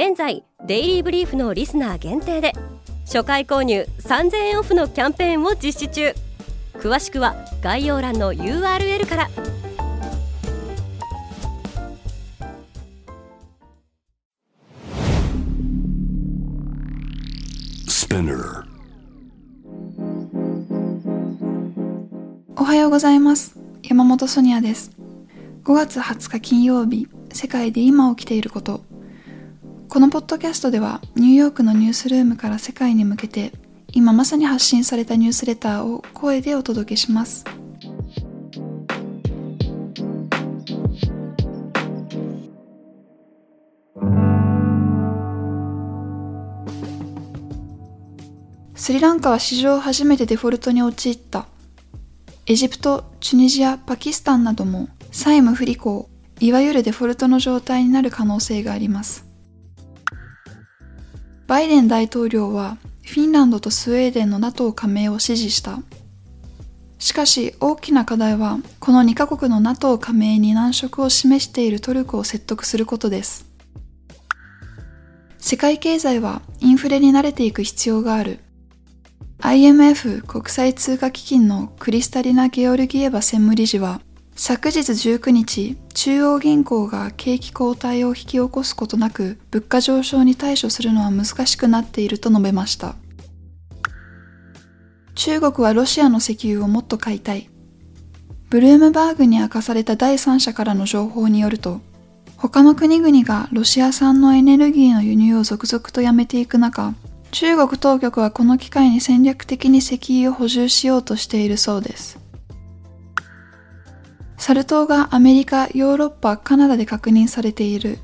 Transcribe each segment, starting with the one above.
現在デイリーブリーフのリスナー限定で初回購入3000円オフのキャンペーンを実施中。詳しくは概要欄の URL から。おはようございます。山本ソニアです。5月20日金曜日世界で今起きていることこのポッドキャストではニューヨークのニュースルームから世界に向けて今まさに発信されたニュースレターを声でお届けします。スリランカは史上初めてデフォルトに陥った。エジプト、チュニジア、パキスタンなども債務不履行いわゆるデフォルトの状態になる可能性があります。バイデン大統領はフィンランドとスウェーデンの NATO 加盟を支持した。しかし大きな課題はこの2カ国の NATO 加盟に難色を示しているトルコを説得することです。世界経済はインフレに慣れていく必要がある。IMF 国際通貨基金のクリスタリナ・ゲオルギエバ専務理事は昨日19日、中央銀行が景気後退を引き起こすことなく物価上昇に対処するのは難しくなっていると述べました。中国はロシアの石油をもっと買いたい。ブルームバーグに明かされた第三者からの情報によると、他の国々がロシア産のエネルギーの輸入を続々とやめていく中、中国当局はこの機会に戦略的に石油を補充しようとしているそうです。サル痘がアメリカ、ヨーロッパ、カナダで確認されている。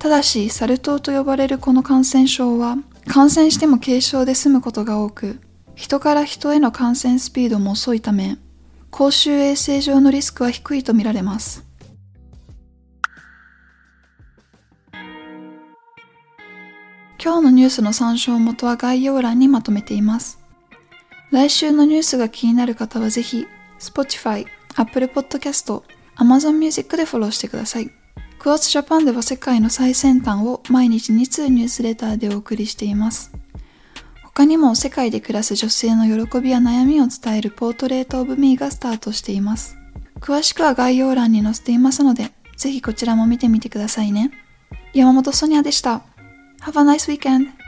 ただし、サル痘と呼ばれるこの感染症は、感染しても軽症で済むことが多く、人から人への感染スピードも遅いため、公衆衛生上のリスクは低いとみられます。今日のニュースの参照元は概要欄にまとめています。来週のニュースが気になる方はぜひ、Spotify、Apple Podcast、Amazon Music でフォローしてください。クワーツジャパンでは世界の最先端を毎日2通ニュースレターでお送りしています。他にも世界で暮らす女性の喜びや悩みを伝えるポートレートオブミーがスタートしています。詳しくは概要欄に載せていますので、ぜひこちらも見てみてくださいね。山本ソニアでした。Have a nice weekend!